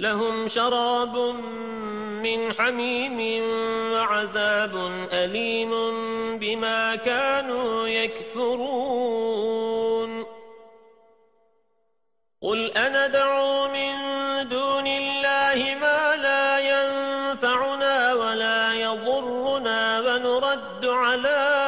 لهم شراب من حميم وعذاب أليم بما كانوا يكفرون. قل أنا دعو من دون الله ما لا ينفعنا ولا يضرنا ونرد على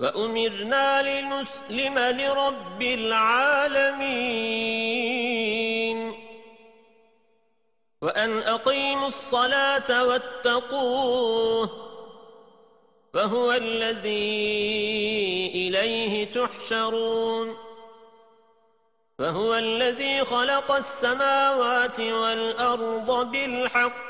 وأمرنا لنسلم لرب العالمين. وأن أقيموا الصلاة واتقوه فهو الذي إليه تحشرون. فهو الذي خلق السماوات والأرض بالحق.